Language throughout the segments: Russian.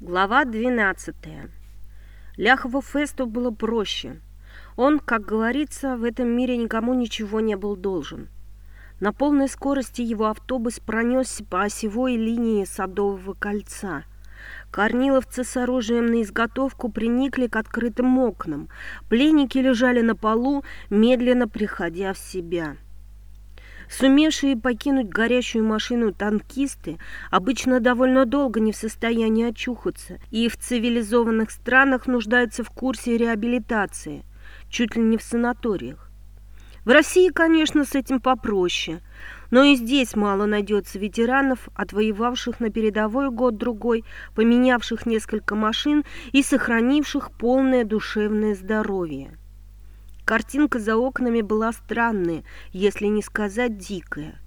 Глава 12. Ляхову Фесту было проще. Он, как говорится, в этом мире никому ничего не был должен. На полной скорости его автобус пронесся по осевой линии Садового кольца. Корниловцы с оружием на изготовку приникли к открытым окнам. Пленники лежали на полу, медленно приходя в себя. Сумевшие покинуть горящую машину танкисты обычно довольно долго не в состоянии очухаться и в цивилизованных странах нуждаются в курсе реабилитации, чуть ли не в санаториях. В России, конечно, с этим попроще, но и здесь мало найдется ветеранов, отвоевавших на передовой год-другой, поменявших несколько машин и сохранивших полное душевное здоровье. Картинка за окнами была странная, если не сказать дикая.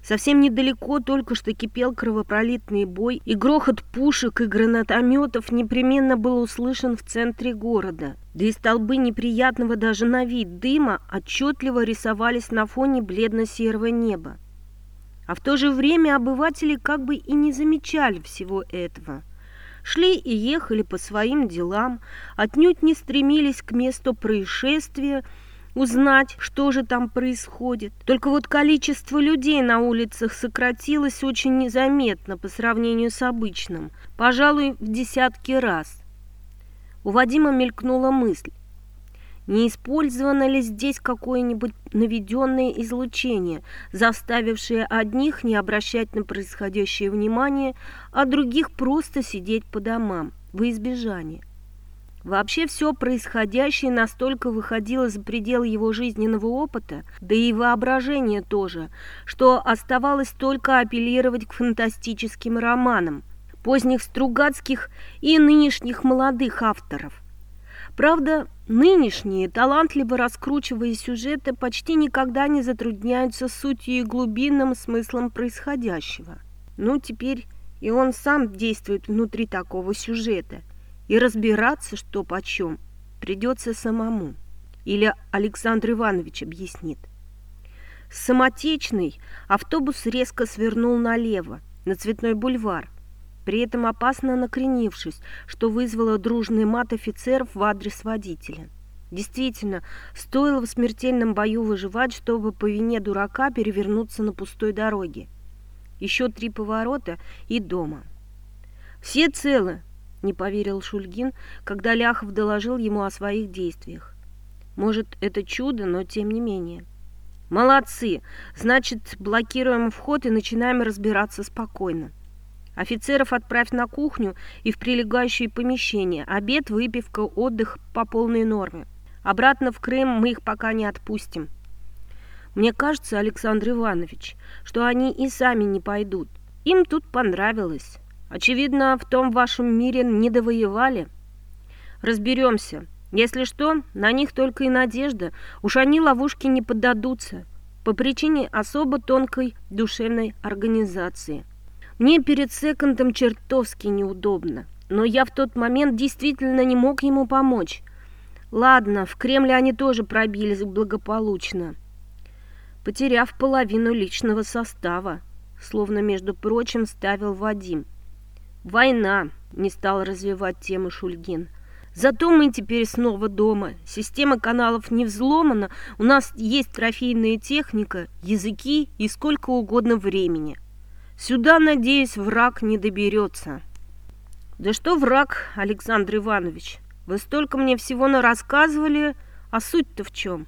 Совсем недалеко только что кипел кровопролитный бой, и грохот пушек и гранатометов непременно был услышан в центре города. Да и столбы неприятного даже на вид дыма отчетливо рисовались на фоне бледно-серого неба. А в то же время обыватели как бы и не замечали всего этого – шли и ехали по своим делам, отнюдь не стремились к месту происшествия, узнать, что же там происходит. Только вот количество людей на улицах сократилось очень незаметно по сравнению с обычным, пожалуй, в десятки раз. У Вадима мелькнула мысль. Не использовано ли здесь какое-нибудь наведенное излучение, заставившее одних не обращать на происходящее внимание, а других просто сидеть по домам, во избежание? Вообще все происходящее настолько выходило за пределы его жизненного опыта, да и воображения тоже, что оставалось только апеллировать к фантастическим романам, поздних Стругацких и нынешних молодых авторов. Правда, нынешние, талантливо раскручивая сюжеты, почти никогда не затрудняются сутью и глубинным смыслом происходящего. Ну, теперь и он сам действует внутри такого сюжета, и разбираться, что почем, придется самому. Или Александр Иванович объяснит. Самотечный автобус резко свернул налево, на Цветной бульвар, при этом опасно накренившись, что вызвало дружный мат офицеров в адрес водителя. Действительно, стоило в смертельном бою выживать, чтобы по вине дурака перевернуться на пустой дороге. Еще три поворота и дома. «Все целы!» – не поверил Шульгин, когда Ляхов доложил ему о своих действиях. «Может, это чудо, но тем не менее». «Молодцы! Значит, блокируем вход и начинаем разбираться спокойно». Офицеров отправь на кухню и в прилегающие помещения. Обед, выпивка, отдых по полной норме. Обратно в Крым мы их пока не отпустим. Мне кажется, Александр Иванович, что они и сами не пойдут. Им тут понравилось. Очевидно, в том вашем мире не довоевали. Разберемся. Если что, на них только и надежда. Уж они ловушки не поддадутся. По причине особо тонкой душевной организации. Мне перед секондом чертовски неудобно, но я в тот момент действительно не мог ему помочь. Ладно, в Кремле они тоже пробились благополучно, потеряв половину личного состава, словно, между прочим, ставил Вадим. «Война», — не стал развивать тему Шульгин. «Зато мы теперь снова дома. Система каналов не взломана, у нас есть трофейная техника, языки и сколько угодно времени». Сюда, надеюсь, враг не доберется. Да что враг, Александр Иванович? Вы столько мне всего нарассказывали, а суть-то в чем?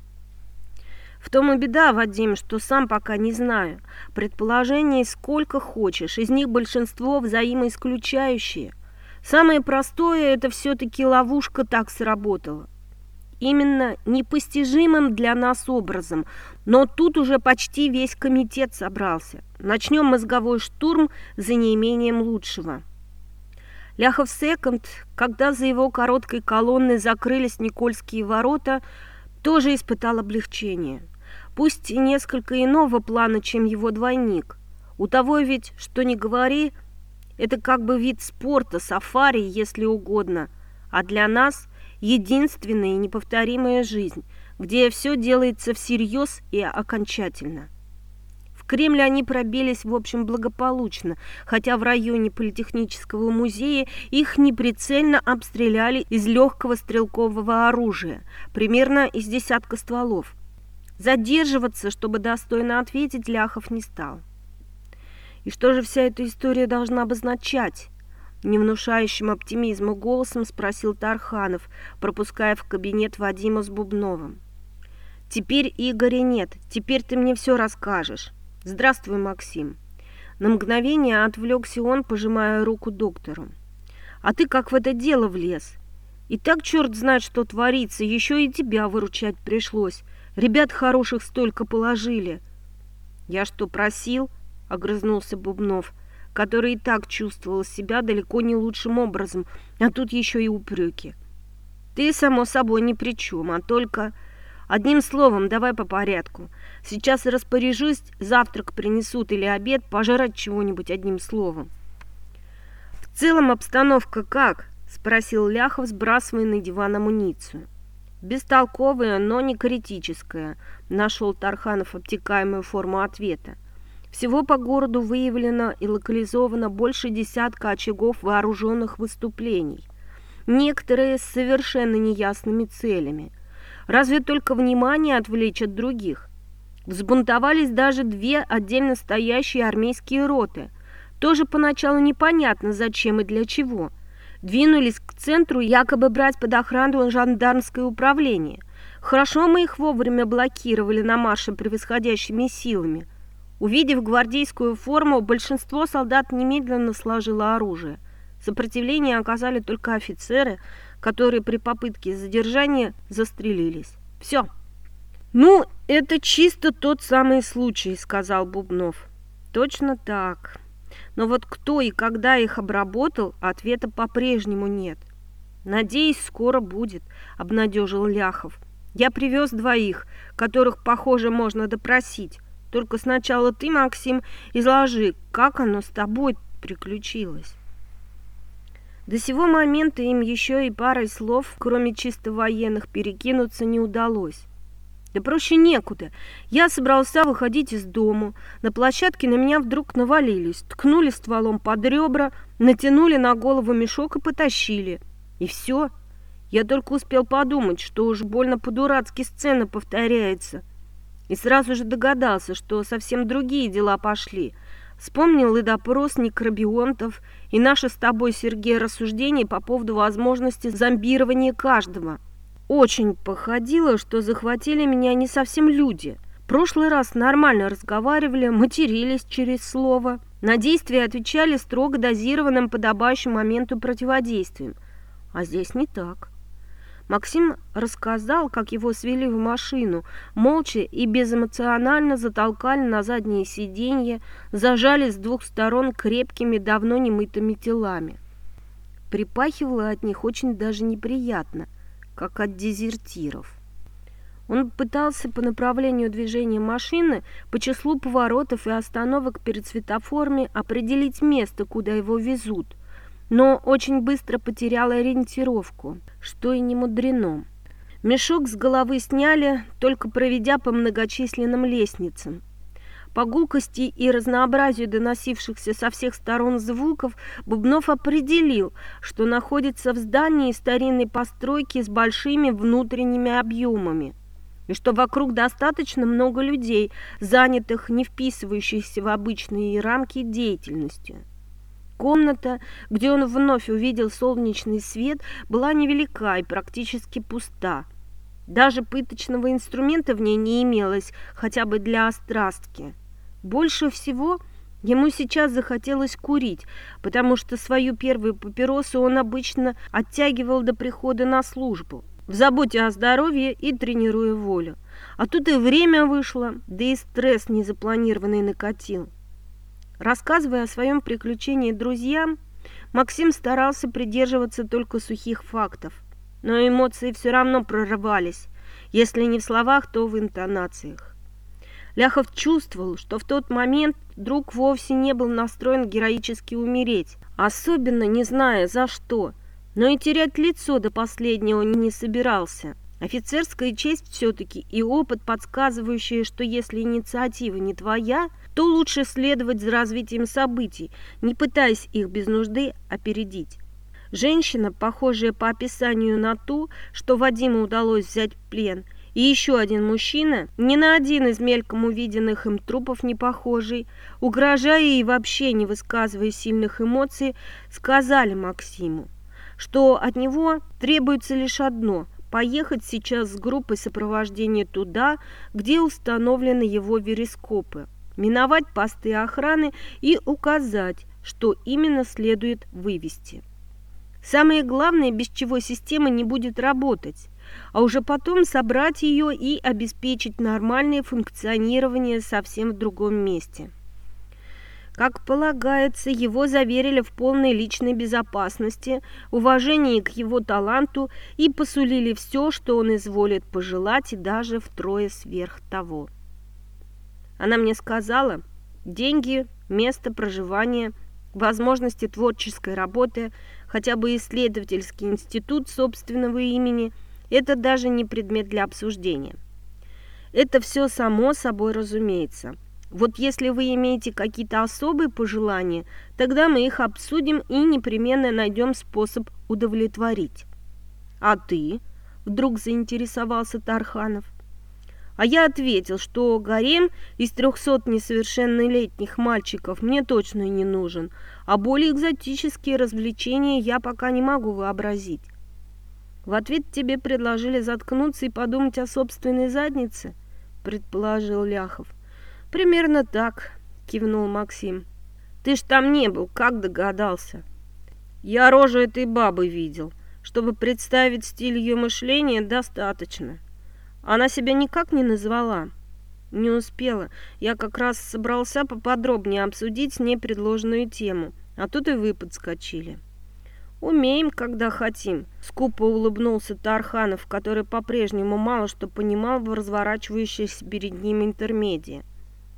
В том и беда, Вадим, что сам пока не знаю. Предположений сколько хочешь, из них большинство взаимоисключающие. Самое простое – это все-таки ловушка так сработала именно непостижимым для нас образом. Но тут уже почти весь комитет собрался. Начнем мозговой штурм за неимением лучшего. Ляхов Секонд, когда за его короткой колонной закрылись Никольские ворота, тоже испытал облегчение. Пусть и несколько иного плана, чем его двойник. У того ведь, что не говори, это как бы вид спорта, сафари, если угодно. А для нас – единственная и неповторимая жизнь, где все делается всерьез и окончательно. В Кремль они пробились, в общем, благополучно, хотя в районе Политехнического музея их неприцельно обстреляли из легкого стрелкового оружия, примерно из десятка стволов. Задерживаться, чтобы достойно ответить, Ляхов не стал. И что же вся эта история должна обозначать? Не внушающим оптимизма голосом спросил Тарханов, пропуская в кабинет Вадима с Бубновым. «Теперь Игоря нет, теперь ты мне все расскажешь. Здравствуй, Максим». На мгновение отвлекся он, пожимая руку доктору. «А ты как в это дело влез? И так черт знает, что творится, еще и тебя выручать пришлось. Ребят хороших столько положили». «Я что, просил?» — огрызнулся Бубнов, который и так чувствовал себя далеко не лучшим образом, а тут еще и упреки. «Ты, само собой, ни при чем, а только...» Одним словом, давай по порядку. Сейчас распоряжусь, завтрак принесут или обед, пожрать чего-нибудь одним словом. В целом обстановка как? Спросил Ляхов, сбрасывая на диван амуницию. Бестолковая, но не критическая, нашел Тарханов обтекаемую форму ответа. Всего по городу выявлено и локализовано больше десятка очагов вооруженных выступлений. Некоторые с совершенно неясными целями. Разве только внимание отвлечь от других. Взбунтовались даже две отдельно стоящие армейские роты. Тоже поначалу непонятно, зачем и для чего. Двинулись к центру, якобы брать под охрану жандармское управление. Хорошо мы их вовремя блокировали на марше превосходящими силами. Увидев гвардейскую форму, большинство солдат немедленно сложило оружие. Сопротивление оказали только офицеры – которые при попытке задержания застрелились. Все. «Ну, это чисто тот самый случай», — сказал Бубнов. «Точно так. Но вот кто и когда их обработал, ответа по-прежнему нет. Надеюсь, скоро будет», — обнадежил Ляхов. «Я привез двоих, которых, похоже, можно допросить. Только сначала ты, Максим, изложи, как оно с тобой приключилось». До сего момента им еще и парой слов, кроме чисто военных, перекинуться не удалось. Да проще некуда. Я собрался выходить из дому. На площадке на меня вдруг навалились, ткнули стволом под ребра, натянули на голову мешок и потащили. И все. Я только успел подумать, что уж больно по-дурацки сцена повторяется. И сразу же догадался, что совсем другие дела пошли – Вспомнил и допрос некробионтов, и наше с тобой, Сергей, рассуждение по поводу возможности зомбирования каждого. Очень походило, что захватили меня не совсем люди. Прошлый раз нормально разговаривали, матерились через слово. На действия отвечали строго дозированным подобающим моменту противодействием. А здесь не так. Максим рассказал, как его свели в машину, молча и безэмоционально затолкали на заднее сиденье, зажали с двух сторон крепкими, давно немытыми телами. Припахивало от них очень даже неприятно, как от дезертиров. Он пытался по направлению движения машины, по числу поворотов и остановок перед светофорами определить место, куда его везут – но очень быстро потерял ориентировку, что и не мудрено. Мешок с головы сняли, только проведя по многочисленным лестницам. По гулкости и разнообразию доносившихся со всех сторон звуков Бубнов определил, что находится в здании старинной постройки с большими внутренними объемами и что вокруг достаточно много людей, занятых, не вписывающихся в обычные рамки деятельностью. Комната, где он вновь увидел солнечный свет, была невелика и практически пуста. Даже пыточного инструмента в ней не имелось, хотя бы для острастки. Больше всего ему сейчас захотелось курить, потому что свою первую папиросу он обычно оттягивал до прихода на службу, в заботе о здоровье и тренируя волю. А тут и время вышло, да и стресс незапланированный накатил. Рассказывая о своем приключении друзьям, Максим старался придерживаться только сухих фактов, но эмоции все равно прорывались, если не в словах, то в интонациях. Ляхов чувствовал, что в тот момент друг вовсе не был настроен героически умереть, особенно не зная за что, но и терять лицо до последнего не собирался. Офицерская честь все-таки и опыт, подсказывающий, что если инициатива не твоя – то лучше следовать за развитием событий, не пытаясь их без нужды опередить. Женщина, похожая по описанию на ту, что Вадиму удалось взять в плен, и еще один мужчина, ни на один из мельком увиденных им трупов не похожий, угрожая и вообще не высказывая сильных эмоций, сказали Максиму, что от него требуется лишь одно – поехать сейчас с группой сопровождения туда, где установлены его верископы, миновать посты охраны и указать, что именно следует вывести. Самое главное, без чего система не будет работать, а уже потом собрать ее и обеспечить нормальное функционирование совсем в другом месте. Как полагается, его заверили в полной личной безопасности, уважении к его таланту и посулили все, что он изволит пожелать, и даже втрое сверх того. Она мне сказала, деньги, место проживания, возможности творческой работы, хотя бы исследовательский институт собственного имени – это даже не предмет для обсуждения. Это все само собой разумеется – вот если вы имеете какие-то особые пожелания, тогда мы их обсудим и непременно найдем способ удовлетворить. А ты? Вдруг заинтересовался Тарханов. А я ответил, что гарем из трехсот несовершеннолетних мальчиков мне точно не нужен, а более экзотические развлечения я пока не могу вообразить. В ответ тебе предложили заткнуться и подумать о собственной заднице, предположил Ляхов. «Примерно так», — кивнул Максим. «Ты ж там не был, как догадался?» «Я рожу этой бабы видел. Чтобы представить стиль ее мышления, достаточно. Она себя никак не назвала». «Не успела. Я как раз собрался поподробнее обсудить с ней предложенную тему, а тут и вы подскочили». «Умеем, когда хотим», — скупо улыбнулся Тарханов, который по-прежнему мало что понимал в разворачивающейся перед ним интермедии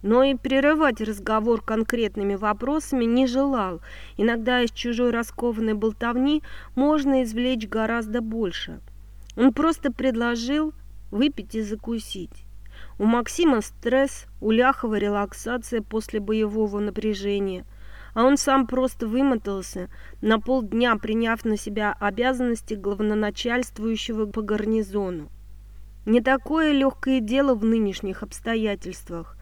но и прерывать разговор конкретными вопросами не желал. Иногда из чужой раскованной болтовни можно извлечь гораздо больше. Он просто предложил выпить и закусить. У Максима стресс, у Ляхова релаксация после боевого напряжения, а он сам просто вымотался, на полдня приняв на себя обязанности главноначальствующего по гарнизону. Не такое легкое дело в нынешних обстоятельствах.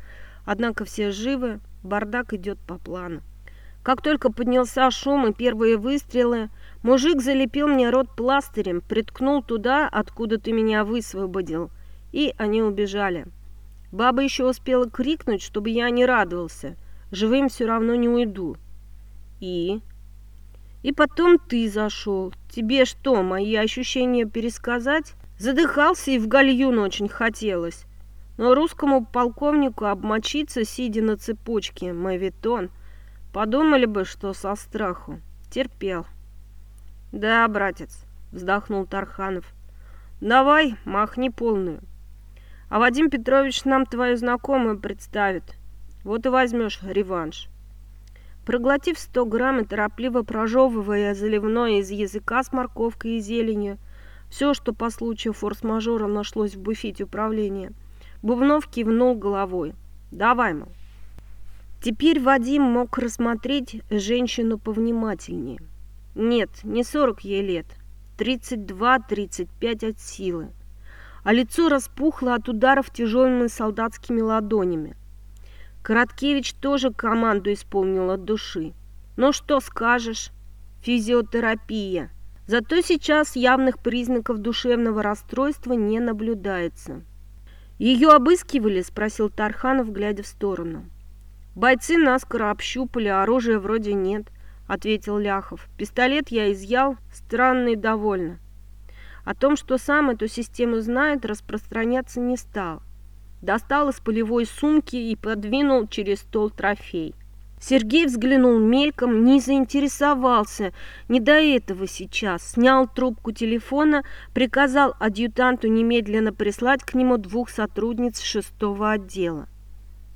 Однако все живы, бардак идет по плану. Как только поднялся шум и первые выстрелы, мужик залепил мне рот пластырем, приткнул туда, откуда ты меня высвободил, и они убежали. Баба еще успела крикнуть, чтобы я не радовался. Живым все равно не уйду. И? И потом ты зашел. Тебе что, мои ощущения пересказать? Задыхался и в гальюн очень хотелось. Но русскому полковнику обмочиться, сидя на цепочке, мавитон, подумали бы, что со страху. Терпел. Да, братец, вздохнул Тарханов. Давай, махни полную. А Вадим Петрович нам твою знакомую представит. Вот и возьмешь реванш. Проглотив сто грамм и торопливо прожевывая заливное из языка с морковкой и зеленью, все, что по случаю форс-мажора нашлось в буфете управления – Бубнов кивнул головой. «Давай, мол». Теперь Вадим мог рассмотреть женщину повнимательнее. Нет, не сорок ей лет, тридцать два-тридцать пять от силы. А лицо распухло от ударов тяжелыми солдатскими ладонями. Короткевич тоже команду исполнил от души. Ну что скажешь? Физиотерапия. Зато сейчас явных признаков душевного расстройства не наблюдается. «Ее обыскивали?» – спросил Тарханов, глядя в сторону. «Бойцы наскоро общупали, а оружия вроде нет», – ответил Ляхов. «Пистолет я изъял, странно и довольно». О том, что сам эту систему знает, распространяться не стал. Достал из полевой сумки и подвинул через стол трофей. Сергей взглянул мельком, не заинтересовался, не до этого сейчас. Снял трубку телефона, приказал адъютанту немедленно прислать к нему двух сотрудниц шестого отдела.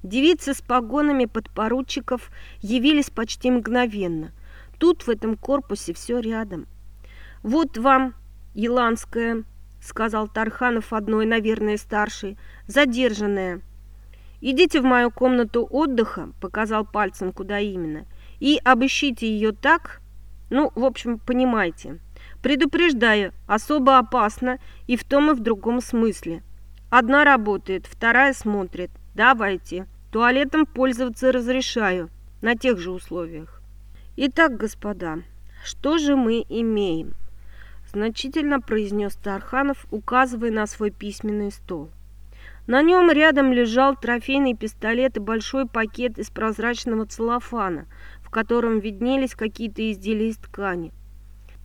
Девицы с погонами подпоручиков явились почти мгновенно. Тут, в этом корпусе, все рядом. «Вот вам, Еланская», — сказал Тарханов одной, наверное, старшей, — «задержанная». «Идите в мою комнату отдыха», — показал пальцем, куда именно, «и обыщите ее так, ну, в общем, понимаете. Предупреждаю, особо опасно и в том и в другом смысле. Одна работает, вторая смотрит. Давайте. Туалетом пользоваться разрешаю, на тех же условиях. Итак, господа, что же мы имеем?» Значительно произнес Тарханов, указывая на свой письменный стол. На нем рядом лежал трофейный пистолет и большой пакет из прозрачного целлофана, в котором виднелись какие-то изделия из ткани.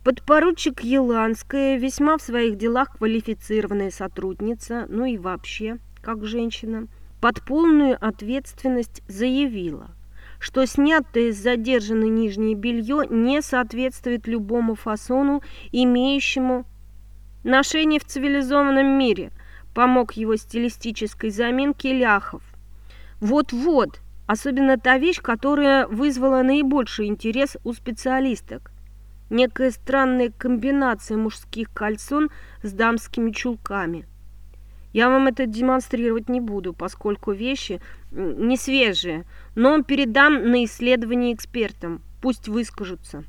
Подпоручик Еланская, весьма в своих делах квалифицированная сотрудница, ну и вообще, как женщина, под полную ответственность заявила, что снятое с задержанной нижнее белье не соответствует любому фасону, имеющему ношение в цивилизованном мире – помог его стилистической заминке Ляхов. Вот-вот, особенно та вещь, которая вызвала наибольший интерес у специалисток. Некая странная комбинация мужских кальсон с дамскими чулками. Я вам это демонстрировать не буду, поскольку вещи не свежие, но передам на исследование экспертам, пусть выскажутся.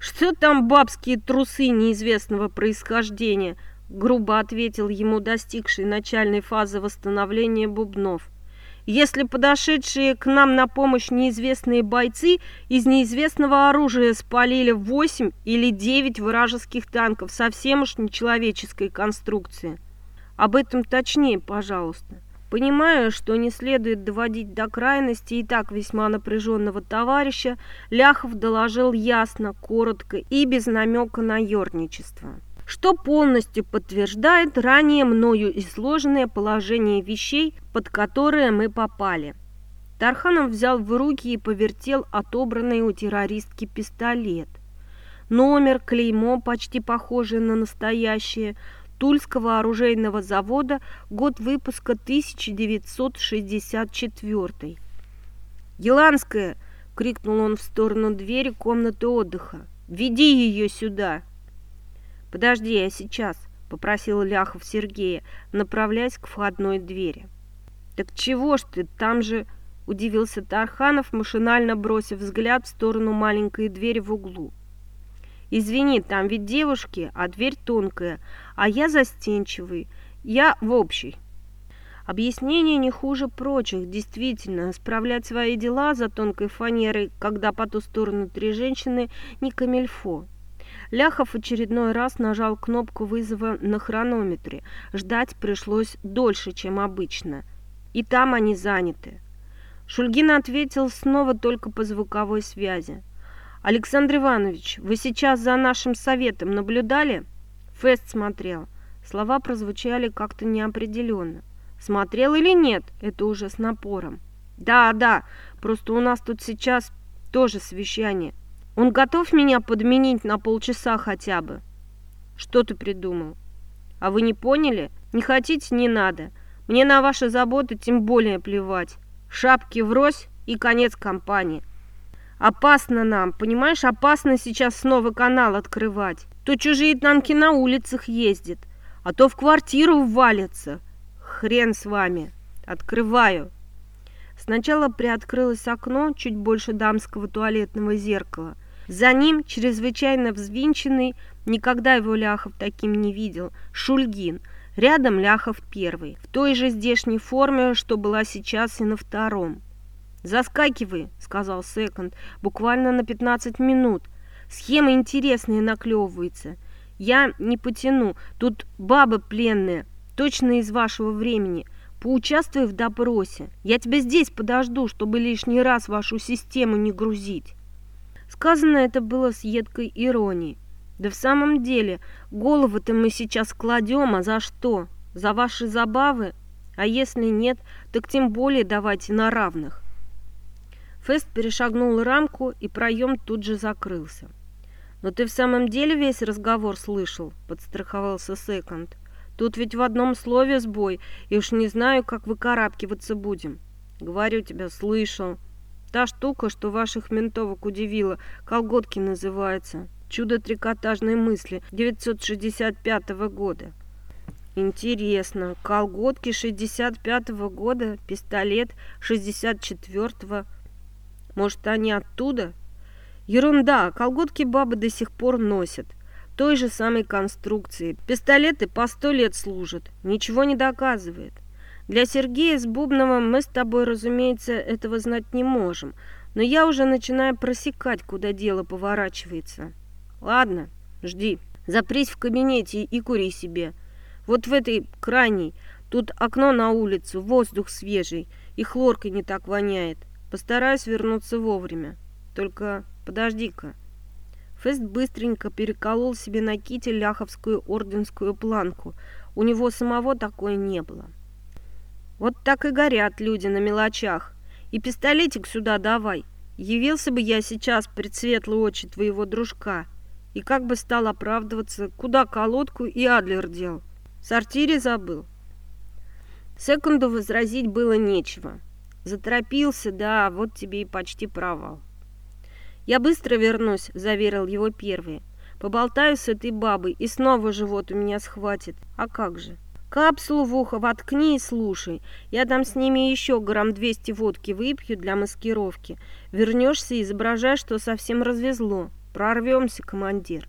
Что там бабские трусы неизвестного происхождения – грубо ответил ему достигший начальной фазы восстановления Бубнов. Если подошедшие к нам на помощь неизвестные бойцы из неизвестного оружия спалили восемь или девять вражеских танков, совсем уж нечеловеческой конструкции. Об этом точнее, пожалуйста. Понимая, что не следует доводить до крайности и так весьма напряженного товарища, Ляхов доложил ясно, коротко и без намека на ерничество что полностью подтверждает ранее мною изложенное положение вещей, под которые мы попали. Тарханов взял в руки и повертел отобранный у террористки пистолет. Номер, клеймо, почти похожее на настоящее, Тульского оружейного завода, год выпуска 1964. «Еланская!» — крикнул он в сторону двери комнаты отдыха. «Веди ее сюда!» «Подожди, я сейчас», — попросил Ляхов Сергея, направляясь к входной двери. «Так чего ж ты, там же...» — удивился Тарханов, машинально бросив взгляд в сторону маленькой двери в углу. «Извини, там ведь девушки, а дверь тонкая, а я застенчивый, я в общей». Объяснение не хуже прочих. Действительно, справлять свои дела за тонкой фанерой, когда по ту сторону три женщины, не камельфо. Ляхов очередной раз нажал кнопку вызова на хронометре. Ждать пришлось дольше, чем обычно. И там они заняты. Шульгин ответил снова только по звуковой связи. «Александр Иванович, вы сейчас за нашим советом наблюдали?» Фест смотрел. Слова прозвучали как-то неопределенно. «Смотрел или нет?» Это уже с напором. «Да, да, просто у нас тут сейчас тоже совещание. Он готов меня подменить на полчаса хотя бы. Что ты придумал? А вы не поняли? Не хотите, не надо. Мне на ваши заботы тем более плевать. Шапки врозь и конец компании. Опасно нам, понимаешь, опасно сейчас снова канал открывать. То чужие танки на улицах ездят, а то в квартиру ввалятся. Хрен с вами. Открываю. Сначала приоткрылось окно, чуть больше дамского туалетного зеркала. За ним, чрезвычайно взвинченный, никогда его Ляхов таким не видел, Шульгин. Рядом Ляхов первый, в той же здешней форме, что была сейчас и на втором. «Заскакивай», — сказал Секонд, — «буквально на 15 минут. Схема интересная наклевывается. Я не потяну, тут баба пленная, точно из вашего времени. Поучаствуй в допросе. Я тебя здесь подожду, чтобы лишний раз вашу систему не грузить». Сказано это было с едкой иронией. Да в самом деле, головы-то мы сейчас кладем, а за что? За ваши забавы? А если нет, так тем более давайте на равных. Фест перешагнул рамку, и проем тут же закрылся. «Но ты в самом деле весь разговор слышал?» – подстраховался Секонд. «Тут ведь в одном слове сбой, и уж не знаю, как выкарабкиваться будем». «Говорю тебе, слышал», Та штука, что ваших ментовок удивила, колготки называется. Чудо трикотажной мысли 965 года. Интересно, колготки 65-го года, пистолет 64-го. Может, они оттуда? Ерунда, колготки бабы до сих пор носят. Той же самой конструкции. Пистолеты по сто лет служат. Ничего не доказывает. Для Сергея с Бубновым мы с тобой, разумеется, этого знать не можем. Но я уже начинаю просекать, куда дело поворачивается. Ладно, жди. Запрись в кабинете и кури себе. Вот в этой крайней. Тут окно на улицу, воздух свежий, и хлоркой не так воняет. Постараюсь вернуться вовремя. Только подожди-ка. Фест быстренько переколол себе на ките ляховскую орденскую планку. У него самого такой не было. Вот так и горят люди на мелочах. И пистолетик сюда давай. Явился бы я сейчас пред светлые очи твоего дружка. И как бы стал оправдываться, куда колодку и Адлер дел. В сортире забыл. Секунду возразить было нечего. Заторопился, да, вот тебе и почти провал. «Я быстро вернусь», — заверил его первый. «Поболтаю с этой бабой, и снова живот у меня схватит. А как же?» «Капсулу в ухо воткни и слушай. Я там с ними еще грамм двести водки выпью для маскировки. Вернешься и изображай, что совсем развезло. Прорвемся, командир».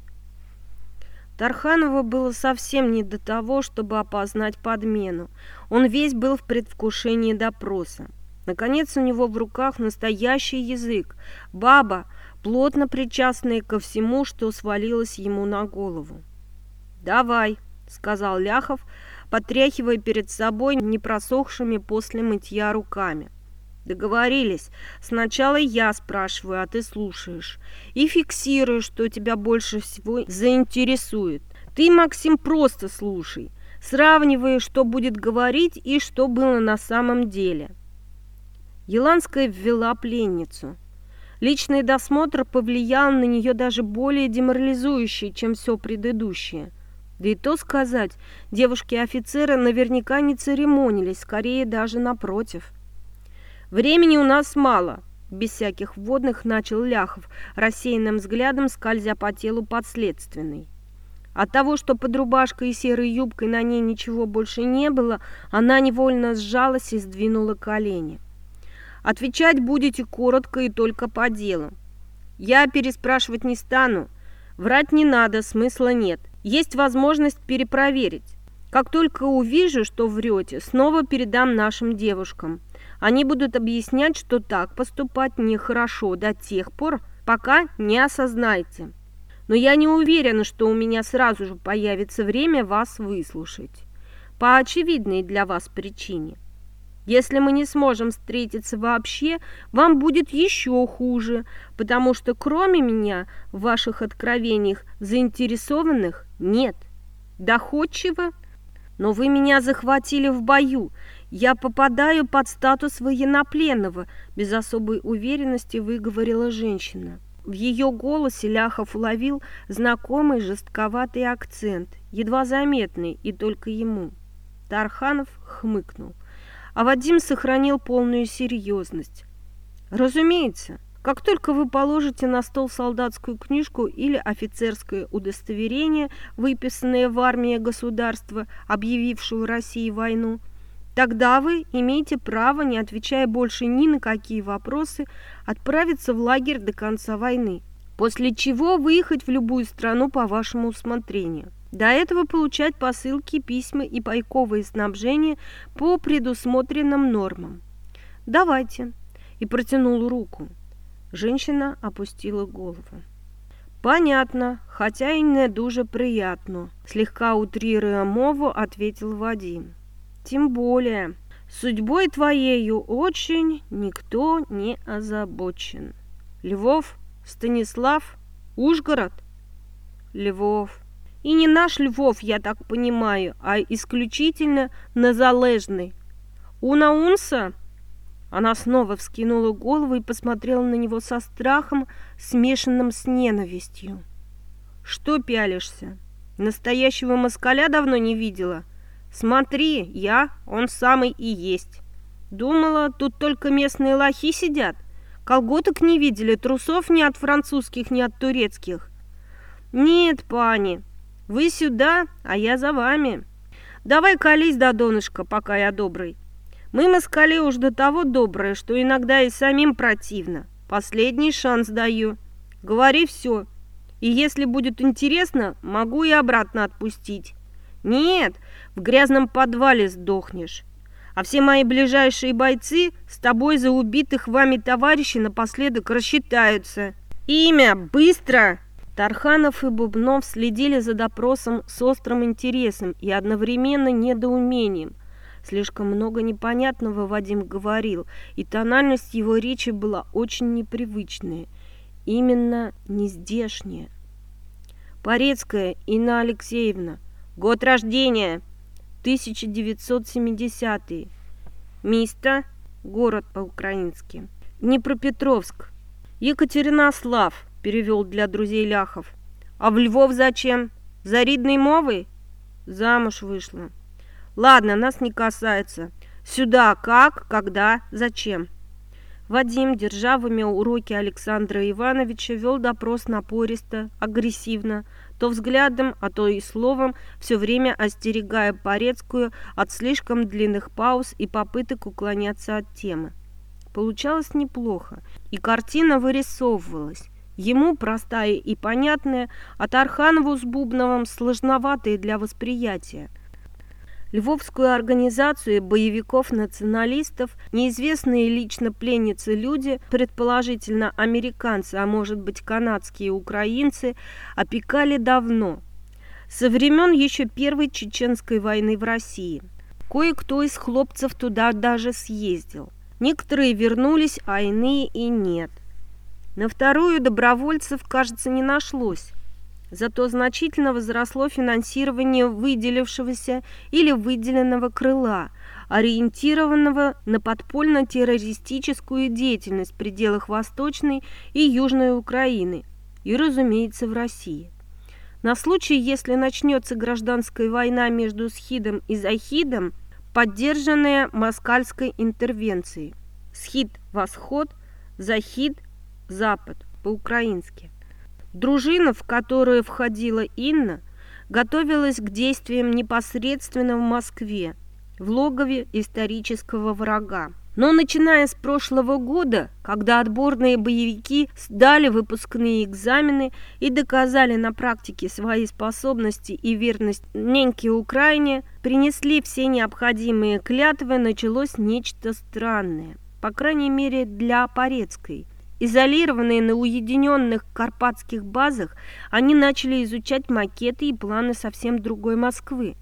Тарханову было совсем не до того, чтобы опознать подмену. Он весь был в предвкушении допроса. Наконец у него в руках настоящий язык. Баба, плотно причастная ко всему, что свалилось ему на голову. «Давай», — сказал Ляхов, потряхивая перед собой непросохшими после мытья руками. Договорились. Сначала я спрашиваю, а ты слушаешь. И фиксирую, что тебя больше всего заинтересует. Ты, Максим, просто слушай. Сравнивай, что будет говорить и что было на самом деле. Еланская ввела пленницу. Личный досмотр повлиял на нее даже более деморализующе, чем все предыдущее. Да и то сказать, девушки-офицеры наверняка не церемонились, скорее даже напротив. «Времени у нас мало», – без всяких вводных начал Ляхов, рассеянным взглядом скользя по телу подследственной. От того, что под рубашкой и серой юбкой на ней ничего больше не было, она невольно сжалась и сдвинула колени. Отвечать будете коротко и только по делу. Я переспрашивать не стану. Врать не надо, смысла нет. Есть возможность перепроверить. Как только увижу, что врете, снова передам нашим девушкам. Они будут объяснять, что так поступать нехорошо до тех пор, пока не осознаете. Но я не уверена, что у меня сразу же появится время вас выслушать. По очевидной для вас причине. Если мы не сможем встретиться вообще, вам будет еще хуже, потому что кроме меня в ваших откровениях заинтересованных нет. Доходчиво? Но вы меня захватили в бою. Я попадаю под статус военнопленного, без особой уверенности выговорила женщина. В ее голосе Ляхов уловил знакомый жестковатый акцент, едва заметный и только ему. Тарханов хмыкнул а Вадим сохранил полную серьезность. «Разумеется, как только вы положите на стол солдатскую книжку или офицерское удостоверение, выписанное в армии государства, объявившего России войну, тогда вы имеете право, не отвечая больше ни на какие вопросы, отправиться в лагерь до конца войны, после чего выехать в любую страну по вашему усмотрению». До этого получать посылки, письма и пайковые снабжения по предусмотренным нормам. «Давайте», и протянул руку. Женщина опустила голову. «Понятно, хотя и не дуже приятно», слегка утрируя мову, ответил Вадим. «Тем более, судьбой твоею очень никто не озабочен. Львов, Станислав, Ужгород?» «Львов», и не наш Львов, я так понимаю, а исключительно назалежный. Уна Унса? Она снова вскинула голову и посмотрела на него со страхом, смешанным с ненавистью. Что пялишься? Настоящего москаля давно не видела. Смотри, я, он самый и есть. Думала, тут только местные лохи сидят. Колготок не видели, трусов ни от французских, ни от турецких. Нет, пани, вы сюда, а я за вами. Давай колись до донышка, пока я добрый. Мы москали уж до того добрые, что иногда и самим противно. Последний шанс даю. Говори все. И если будет интересно, могу и обратно отпустить. Нет, в грязном подвале сдохнешь. А все мои ближайшие бойцы с тобой за убитых вами товарищей напоследок рассчитаются. Имя, быстро!» Тарханов и Бубнов следили за допросом с острым интересом и одновременно недоумением. Слишком много непонятного Вадим говорил, и тональность его речи была очень непривычная, именно нездешняя. «Порецкая Инна Алексеевна, год рождения 1970 Место – город по-украински. Днепропетровск. Екатеринослав, перевел для друзей Ляхов. А в Львов зачем? За ридной мовой? Замуж вышла. Ладно, нас не касается. Сюда как, когда, зачем? Вадим, держа в уме уроки Александра Ивановича, вел допрос напористо, агрессивно, то взглядом, а то и словом, все время остерегая Порецкую от слишком длинных пауз и попыток уклоняться от темы. Получалось неплохо, и картина вырисовывалась. Ему простая и понятная, а Тарханову с Бубновым сложноватая для восприятия – Львовскую организацию боевиков-националистов, неизвестные лично пленницы люди, предположительно американцы, а может быть канадские украинцы, опекали давно, со времен еще Первой Чеченской войны в России. Кое-кто из хлопцев туда даже съездил. Некоторые вернулись, а иные и нет. На вторую добровольцев, кажется, не нашлось. Зато значительно возросло финансирование выделившегося или выделенного крыла, ориентированного на подпольно-террористическую деятельность в пределах Восточной и Южной Украины и, разумеется, в России. На случай, если начнется гражданская война между Схидом и Захидом, поддержанная москальской интервенцией. Схид – восход, Захид – запад, по-украински. Дружина, в которую входила Инна, готовилась к действиям непосредственно в Москве, в логове исторического врага. Но начиная с прошлого года, когда отборные боевики сдали выпускные экзамены и доказали на практике свои способности и верность неньке Украине, принесли все необходимые клятвы, началось нечто странное, по крайней мере для Порецкой. Изолированные на уединенных карпатских базах, они начали изучать макеты и планы совсем другой Москвы.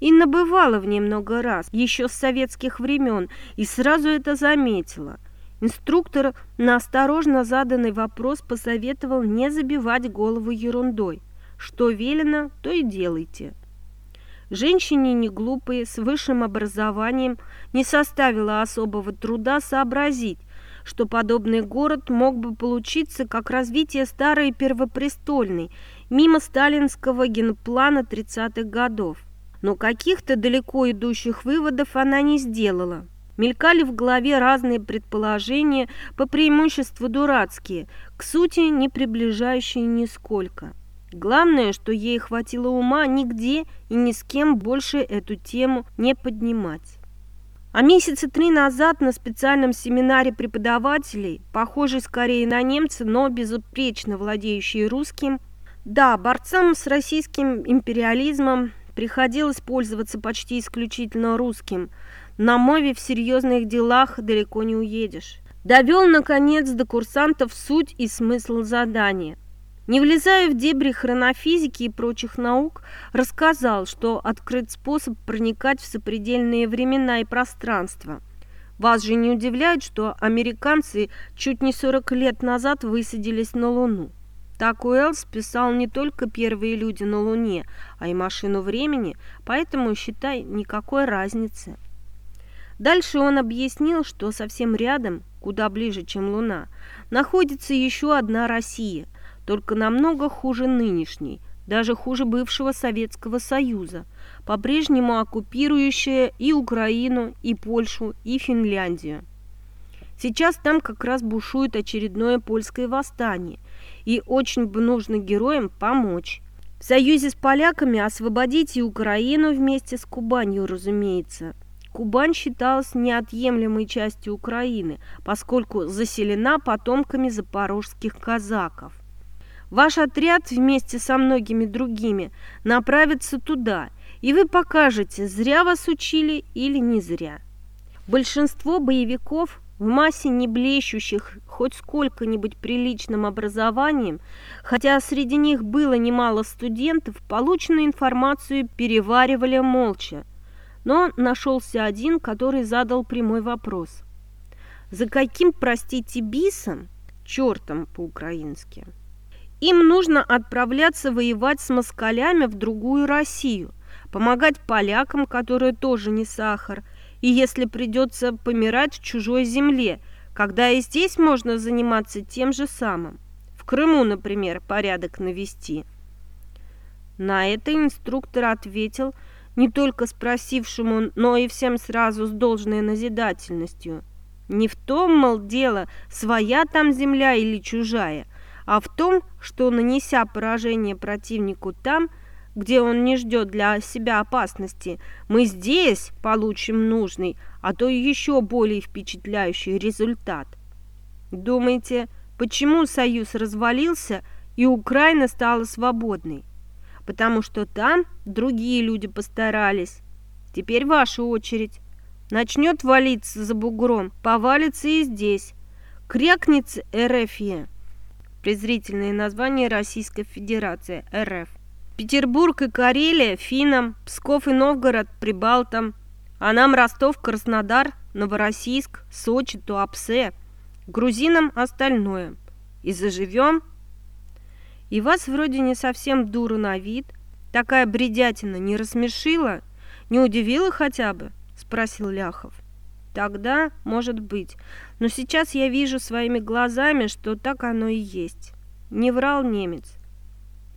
Инна бывала в ней много раз, еще с советских времен, и сразу это заметила. Инструктор на осторожно заданный вопрос посоветовал не забивать голову ерундой. Что велено, то и делайте. Женщине не глупые, с высшим образованием, не составило особого труда сообразить, что подобный город мог бы получиться как развитие старой первопрестольной, мимо сталинского генплана 30-х годов. Но каких-то далеко идущих выводов она не сделала. Мелькали в голове разные предположения, по преимуществу дурацкие, к сути не приближающие нисколько. Главное, что ей хватило ума нигде и ни с кем больше эту тему не поднимать. А месяца три назад на специальном семинаре преподавателей, похожий скорее на немца, но безупречно владеющий русским, да, борцам с российским империализмом приходилось пользоваться почти исключительно русским. На мове в серьезных делах далеко не уедешь. Довел, наконец, до курсантов суть и смысл задания – не влезая в дебри хронофизики и прочих наук, рассказал, что открыт способ проникать в сопредельные времена и пространства. Вас же не удивляет, что американцы чуть не 40 лет назад высадились на Луну. Так Уэллс писал не только «Первые люди на Луне», а и «Машину времени», поэтому, считай, никакой разницы. Дальше он объяснил, что совсем рядом, куда ближе, чем Луна, находится еще одна Россия – только намного хуже нынешней, даже хуже бывшего Советского Союза, по-прежнему оккупирующая и Украину, и Польшу, и Финляндию. Сейчас там как раз бушует очередное польское восстание, и очень бы нужно героям помочь. В союзе с поляками освободите Украину вместе с Кубанью, разумеется. Кубань считалась неотъемлемой частью Украины, поскольку заселена потомками запорожских казаков. Ваш отряд вместе со многими другими направится туда, и вы покажете, зря вас учили или не зря. Большинство боевиков в массе не блещущих хоть сколько-нибудь приличным образованием, хотя среди них было немало студентов, полученную информацию переваривали молча. Но нашелся один, который задал прямой вопрос. За каким, простите, бисом, чертом по-украински, им нужно отправляться воевать с москалями в другую Россию, помогать полякам, которые тоже не сахар – и если придется помирать в чужой земле, когда и здесь можно заниматься тем же самым. В Крыму, например, порядок навести. На это инструктор ответил не только спросившему, но и всем сразу с должной назидательностью. Не в том, мол, дело, своя там земля или чужая, а в том, что, нанеся поражение противнику там, где он не ждет для себя опасности, мы здесь получим нужный, а то еще более впечатляющий результат. Думаете, почему Союз развалился и Украина стала свободной? Потому что там другие люди постарались. Теперь ваша очередь. Начнет валиться за бугром, повалится и здесь. Крякнется РФЕ. Презрительное название Российской Федерации, РФ. Петербург и Карелия финам, Псков и Новгород прибалтам, а нам Ростов, Краснодар, Новороссийск, Сочи, Туапсе, грузинам остальное. И заживем. И вас вроде не совсем дура на вид. Такая бредятина не рассмешила, не удивила хотя бы? Спросил Ляхов. Тогда, может быть. Но сейчас я вижу своими глазами, что так оно и есть. Не врал немец.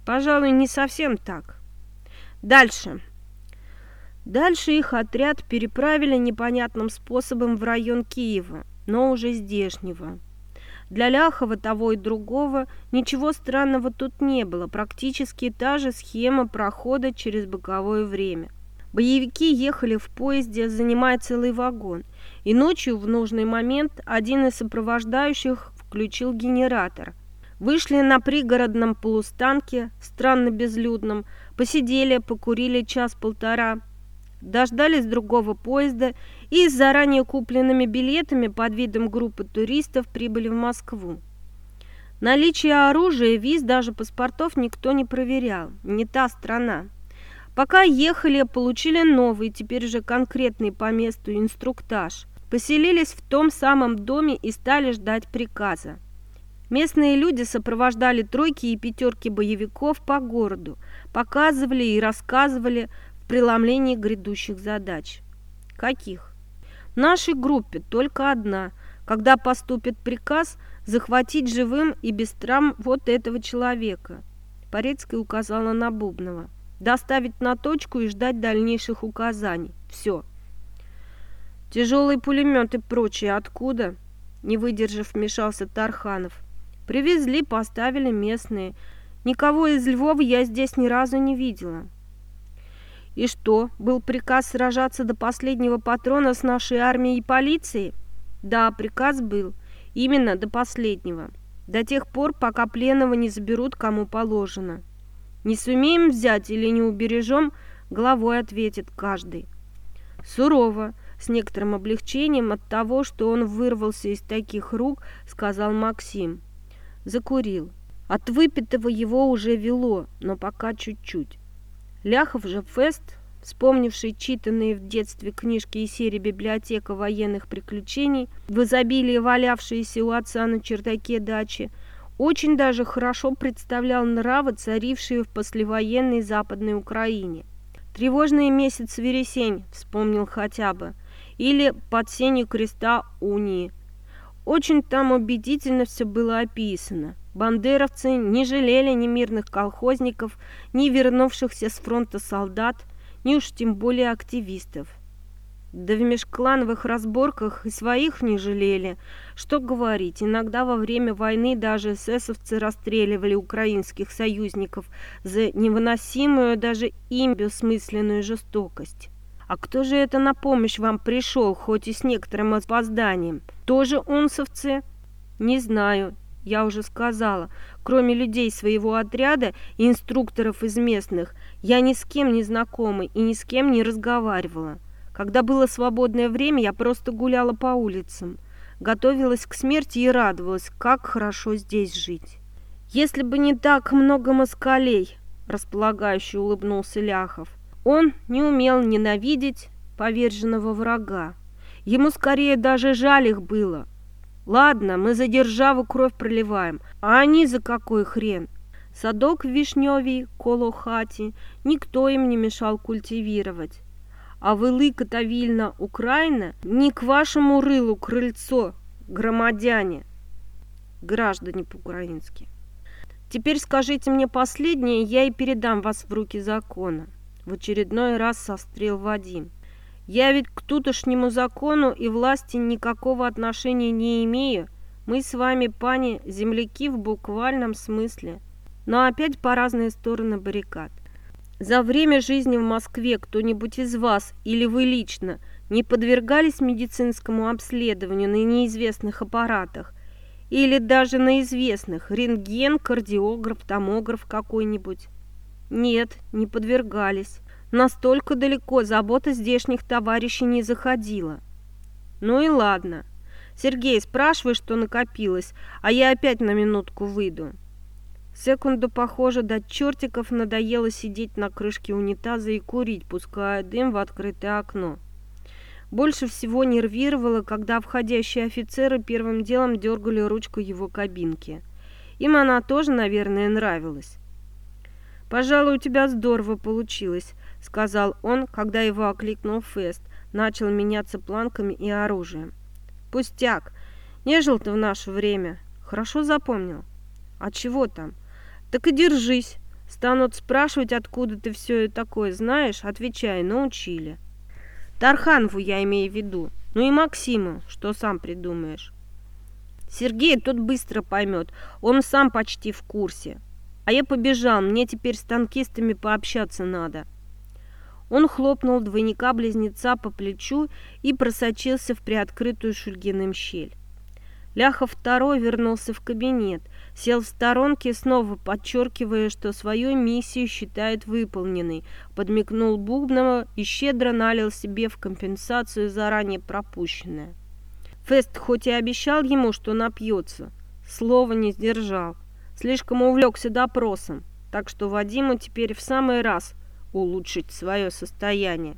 Пожалуй, не совсем так. Дальше. Дальше их отряд переправили непонятным способом в район Киева, но уже здешнего. Для Ляхова того и другого ничего странного тут не было, практически та же схема прохода через боковое время. Боевики ехали в поезде, занимая целый вагон, и ночью в нужный момент один из сопровождающих включил генератор, Вышли на пригородном полустанке, странно безлюдном, посидели, покурили час-полтора, дождались другого поезда и с заранее купленными билетами под видом группы туристов прибыли в Москву. Наличие оружия, виз, даже паспортов никто не проверял. Не та страна. Пока ехали, получили новый, теперь уже конкретный по месту инструктаж. Поселились в том самом доме и стали ждать приказа. Местные люди сопровождали тройки и пятерки боевиков по городу, показывали и рассказывали в преломлении грядущих задач. Каких? В нашей группе только одна. Когда поступит приказ, захватить живым и без травм вот этого человека. Порецкая указала на Бубнова. Доставить на точку и ждать дальнейших указаний. Все. Тяжелые пулеметы и прочее откуда? Не выдержав, вмешался Тарханов. Привезли, поставили местные. Никого из Львова я здесь ни разу не видела. И что, был приказ сражаться до последнего патрона с нашей армией и полицией? Да, приказ был. Именно до последнего. До тех пор, пока пленного не заберут, кому положено. Не сумеем взять или не убережем, головой ответит каждый. Сурово, с некоторым облегчением от того, что он вырвался из таких рук, сказал Максим закурил. От выпитого его уже вело, но пока чуть-чуть. Ляхов же Фест, вспомнивший читанные в детстве книжки из серии «Библиотека военных приключений», в изобилии валявшиеся у отца на чердаке дачи, очень даже хорошо представлял нравы, царившие в послевоенной Западной Украине. «Тревожный месяц вересень», вспомнил хотя бы, или «Под сенью креста унии», очень там убедительно все было описано. Бандеровцы не жалели ни мирных колхозников, ни вернувшихся с фронта солдат, ни уж тем более активистов. Да в межклановых разборках и своих не жалели. Что говорить, иногда во время войны даже эсэсовцы расстреливали украинских союзников за невыносимую даже им бессмысленную жестокость. А кто же это на помощь вам пришел, хоть и с некоторым опозданием? Тоже унсовцы? Не знаю, я уже сказала. Кроме людей своего отряда и инструкторов из местных, я ни с кем не знакома и ни с кем не разговаривала. Когда было свободное время, я просто гуляла по улицам, готовилась к смерти и радовалась, как хорошо здесь жить. Если бы не так много москалей, располагающе улыбнулся Ляхов. Он не умел ненавидеть поверженного врага. Ему скорее даже жаль их было. Ладно, мы за державу кровь проливаем, а они за какой хрен? Садок в Вишневе, коло никто им не мешал культивировать. А велика-то вільна Украина не к вашему рылу крыльцо, громадяне, граждане по-украински. Теперь скажите мне последнее, я и передам вас в руки закона. В очередной раз сострел Вадим. Я ведь к тутошнему закону и власти никакого отношения не имею. Мы с вами, пани, земляки в буквальном смысле. Но опять по разные стороны баррикад. За время жизни в Москве кто-нибудь из вас или вы лично не подвергались медицинскому обследованию на неизвестных аппаратах? Или даже на известных? Рентген, кардиограф, томограф какой-нибудь? Нет, не подвергались. Настолько далеко забота здешних товарищей не заходила. Ну и ладно. Сергей, спрашивай, что накопилось, а я опять на минутку выйду. Секунду, похоже, до чертиков надоело сидеть на крышке унитаза и курить, пуская дым в открытое окно. Больше всего нервировало, когда входящие офицеры первым делом дергали ручку его кабинки. Им она тоже, наверное, нравилась. «Пожалуй, у тебя здорово получилось», — сказал он, когда его окликнул Фест, начал меняться планками и оружием. «Пустяк. Не жил ты в наше время. Хорошо запомнил. А чего там? Так и держись. Станут спрашивать, откуда ты все такое знаешь, отвечай, научили. Тарханову я имею в виду. Ну и Максиму, что сам придумаешь. Сергей тут быстро поймет, он сам почти в курсе. А я побежал, мне теперь с танкистами пообщаться надо. Он хлопнул двойника-близнеца по плечу и просочился в приоткрытую Шульгиным щель. Ляхов второй вернулся в кабинет, сел в сторонке, снова подчеркивая, что свою миссию считает выполненной, подмигнул Бубнова и щедро налил себе в компенсацию заранее пропущенное. Фест хоть и обещал ему, что напьется, слова не сдержал, слишком увлекся допросом, так что Вадиму теперь в самый раз улучшить свое состояние.